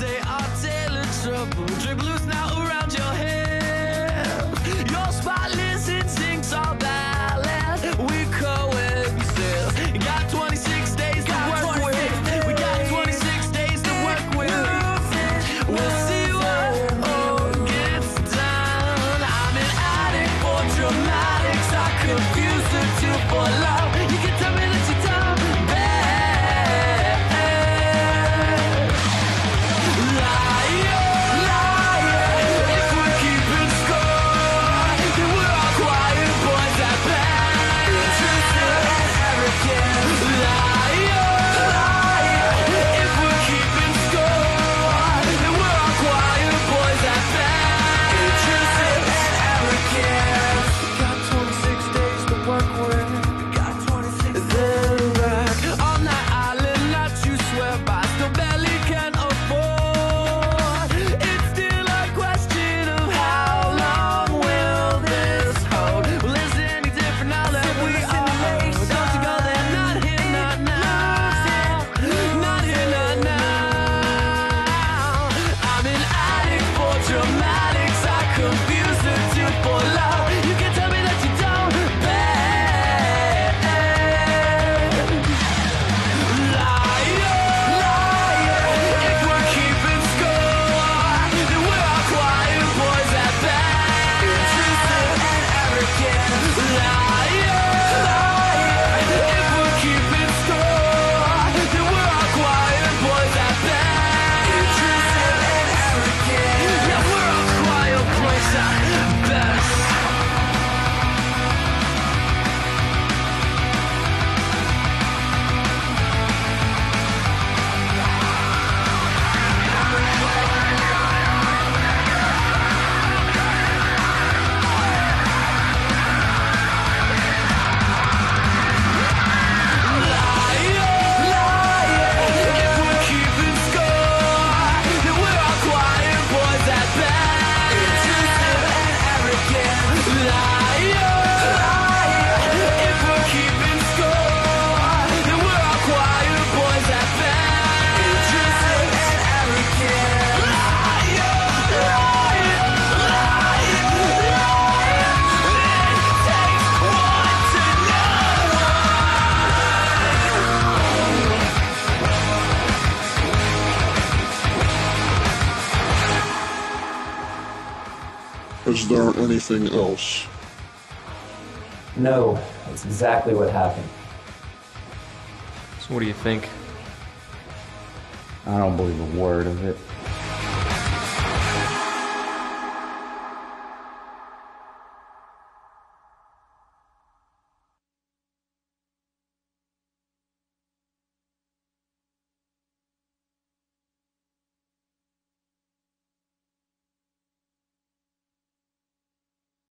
they are tailored trouble. Drip loose now around your hair. Your spotless instincts are valid. We coexist. Got 26 days to work with. We got 26 days to work with. We'll see what all gets done. I'm an addict for dramatics. I confuse the two for life. Is there anything else? No, that's exactly what happened. So, what do you think? I don't believe a word of it.